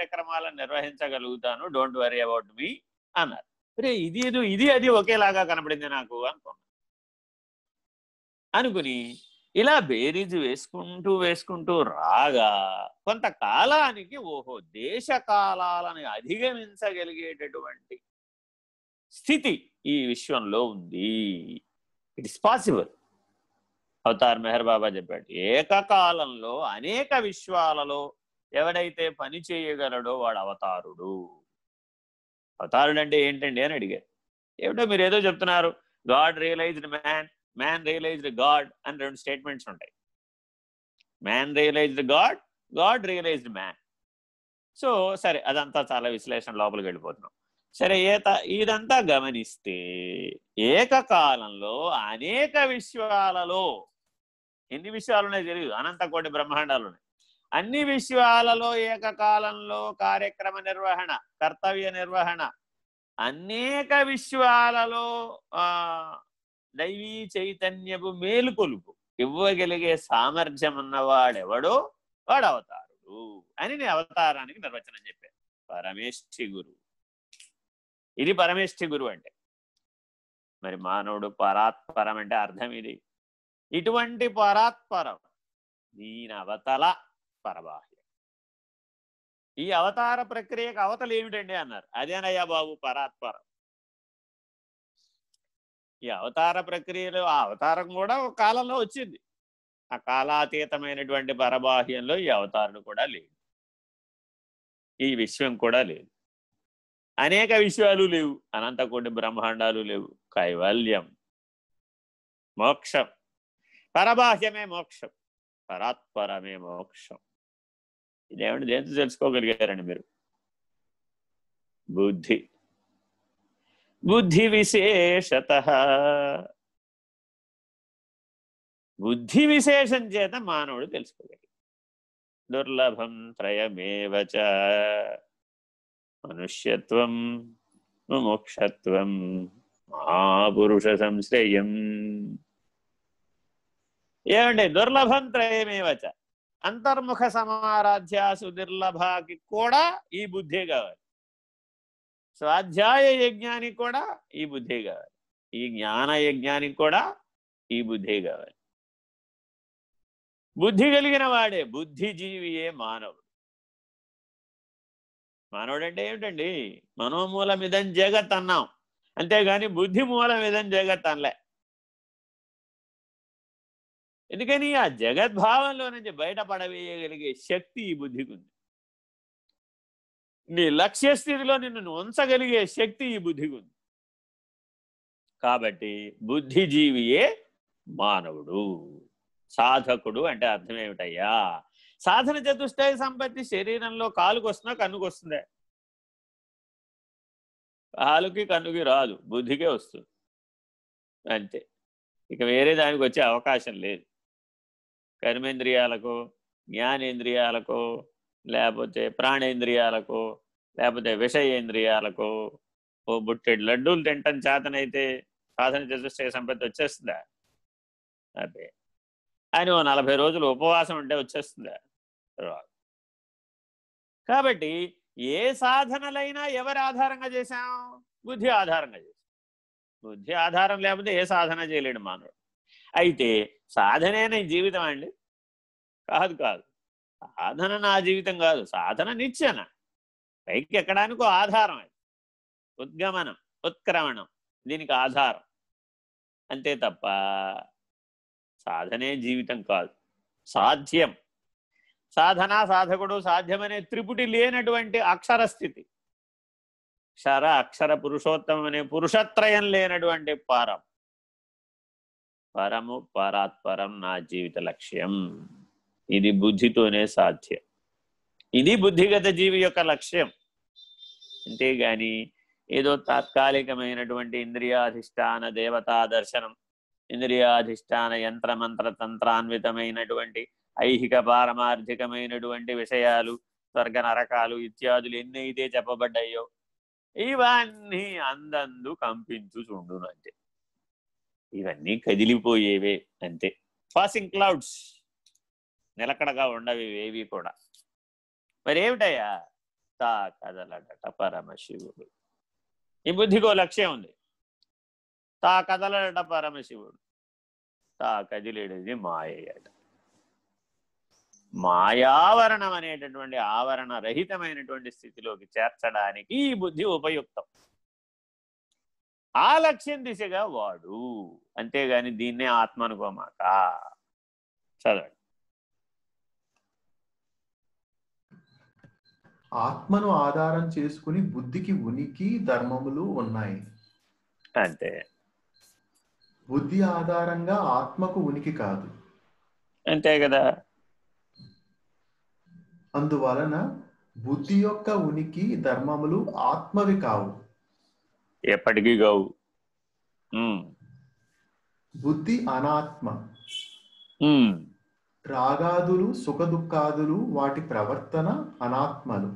కార్యక్రమాలను నిర్వహించగలుగుతాను don't worry about me అన్నారు. రే ఇది ఇది అది ఒకేలాగా కనపడింది నాకు అనుకున్నా. అనుకుని ఇలా బేరీజు వేసుకుంటూ వేసుకుంటూ రాగా కొంతకాలానికి ఓహో దేశ కాలాలను అధిగమించగలిగేటటువంటి స్థితి ఈ విశ్వంలో ఉంది. It is possible Avatar Meher Baba చెప్పాడు ఏకకాలంలో అనేక విశ్వాలలో ఎవడైతే పని చేయగలడో వాడు అవతారుడు. అవతారుడు అంటే ఏంటండి అని అడిగారు. ఏమిటో మీరు ఏదో చెప్తున్నారు. God realised man man realised God అని రెండు స్టేట్మెంట్స్ ఉంటాయి. Man realised God God realised man so సరే అదంతా చాలా విశ్లేషణ లోపలికి వెళ్ళిపోతున్నాం. సరే ఏత ఇదంతా గమనిస్తే ఏకకాలంలో అనేక విశ్వాలలో ఎన్ని విశ్వాలు ఉన్నాయో తెలియదు. అనంత కోటి బ్రహ్మాండాలు ఉన్నాయి. అన్ని విషయాలలో ఏకకాలంలో కార్యక్రమ నిర్వహణ కర్తవ్య నిర్వహణ. అనేక విశ్వాలలో ఆ దైవీ చైతన్యపు మేలుకొలుపు. ఇవ్వగలిగే సామర్థ్యం ఉన్నవాడెవడో వాడు అవతారుడు అని నేను అవతారానికి నిర్వచనం చెప్పాను. పరమేష్ఠి గురువు. ఇది పరమేష్ఠి గురువు అంటే. మరి మానవుడు పరాత్పరం అంటే అర్థం ఇది. ఇటువంటి పరాత్పరం దీని అవతల పరబాహ్యం. ఈ అవతార ప్రక్రియకు అవతలు ఏమిటండి అన్నారు. అదేనయ్యా బాబు పరాత్పరం. ఈ అవతార ప్రక్రియలో ఆ అవతారం కూడా ఒక కాలంలో వచ్చింది. ఆ కాలాతీతమైనటువంటి పరబాహ్యంలో ఈ అవతారుడు కూడా లేడు ఈ విశ్వం కూడా లేదు. అనేక విశ్వాలు లేవు. అనంతకోటి బ్రహ్మాండాలు లేవు. కైవల్యం. మోక్షం. పరబాహ్యమే మోక్షం. పరాత్పరమే మోక్షం. ఇదేమంటే దేంతో తెలుసుకోగలిగారండి మీరు? బుద్ధి. బుద్ధి విశేషత. బుద్ధి విశేషం చేత మానవుడు తెలుసుకోగలిగాడు. దుర్లభం త్రయమేవచ మనుష్యత్వం ముముక్షత్వం మహాపురుష సంశ్రయం. ఏమండి? దుర్లభం త్రయమేవచ అంతర్ముఖ సమారాధ్యాసు దుర్లభాకి కూడా ఈ బుద్ధే కావాలి. స్వాధ్యాయ యజ్ఞానికి కూడా ఈ బుద్ధే కావాలి. ఈ జ్ఞాన యజ్ఞానికి కూడా ఈ బుద్ధే కావాలి. బుద్ధి కలిగిన వాడే బుద్ధిజీవియే మానవుడు. మానవుడు అంటే ఏమిటండి? మనోమూలం ఇదం జగత్ అన్నాం అంతేగాని బుద్ధి మూలం ఇదం జగత్ అనలే ఎందుకని ఆ జగద్భావంలో నుంచి బయటపడవేయగలిగే శక్తి ఈ బుద్ధికి ఉంది. నీ లక్ష్య స్థితిలో నిన్ను ఉంచగలిగే శక్తి ఈ బుద్ధికి ఉంది. కాబట్టి బుద్ధిజీవియే మానవుడు సాధకుడు అంటే అర్థం ఏమిటయ్యా? సాధన చతుష్టయ సంపత్తి శరీరంలో కాలుకు వస్తుందా కన్నుకు వస్తుందా. కాలుకి కన్నుకి రాదు బుద్ధికే వస్తుంది. అంతే. ఇక వేరే దానికి వచ్చే అవకాశం లేదు. కర్మేంద్రియాలకు జ్ఞానేంద్రియాలకు లేకపోతే ప్రాణేంద్రియాలకు లేకపోతే విషయేంద్రియాలకు ఓ బుట్టెడు లడ్డూలు తింటం చేతనైతే సాధన చతుష్టయ సంపత్తి వచ్చేస్తుందా? అదే. అని ఓ నలభై రోజులు ఉపవాసం ఉంటే వచ్చేస్తుందా? రాదు. కాబట్టి ఏ సాధనలైనా ఎవరు ఆధారంగా చేశాం? బుద్ధి ఆధారంగా చేశాం. బుద్ధి ఆధారం లేకపోతే ఏ సాధన చేయలేడు మానవుడు. అయితే సాధనే నీ జీవితం అండి. కాదు కాదు. సాధన నా జీవితం కాదు. సాధన నిత్యన పైకి ఎక్కడానికో ఆధారం అది. ఉద్గమనం ఉత్క్రమణం దీనికి ఆధారం. అంతే తప్ప సాధనే జీవితం కాదు. సాధ్యం. సాధన సాధకుడు సాధ్యమనే త్రిపుటి లేనటువంటి అక్షర స్థితి. క్షర అక్షర పురుషోత్తమం అనే పురుషత్రయం లేనటువంటి పారం. పరము పరాత్పరం నా జీవిత లక్ష్యం. ఇది బుద్ధితోనే సాధ్యం. ఇది బుద్ధిగత జీవి యొక్క లక్ష్యం. అంతేగాని ఏదో తాత్కాలికమైనటువంటి ఇంద్రియాధిష్టాన దేవతా దర్శనం ఇంద్రియాధిష్టాన యంత్రమంత్ర తంత్రాన్వితమైనటువంటి ఐహిక పారమార్థికమైనటువంటి విషయాలు స్వర్గ నరకాలు ఇత్యాదులు ఎన్నైతే చెప్పబడ్డాయో ఇవన్నీ అందందు కంపించు చూడునంటే ఇవన్నీ కదిలిపోయేవే అంతే. పాసింగ్ క్లౌడ్స్ నిలకడగా ఉండవి ఏవి కూడా. మరేమిటయ్యా? తా కదలడట పరమశివుడు. ఈ బుద్ధికో లక్ష్యం ఉంది. తా కదలడట పరమశివుడు. తా కదిలేడది మాయట మాయావరణం అనేటటువంటి ఆవరణ రహితమైనటువంటి స్థితిలోకి చేర్చడానికి ఈ బుద్ధి ఉపయుక్తం. ఆ లక్ష్యం దిశగా వాడు. అంతేగాని దీన్నే ఆత్మ అనుకోమాక చదవండి. ఆత్మను ఆధారం చేసుకుని బుద్ధికి ఉనికి ధర్మములు ఉన్నాయి. అంతే. బుద్ధి ఆధారంగా ఆత్మకు ఉనికి కాదు. అంతే కదా. అందువలన బుద్ధి యొక్క ఉనికి ధర్మములు ఆత్మవి కావు. ఎప్పటికీ గావు ఉమ్, బుద్ధి అనాత్మ. రాగాదులు సుఖదుఖాదులు వాటి ప్రవర్తన అనాత్మలు.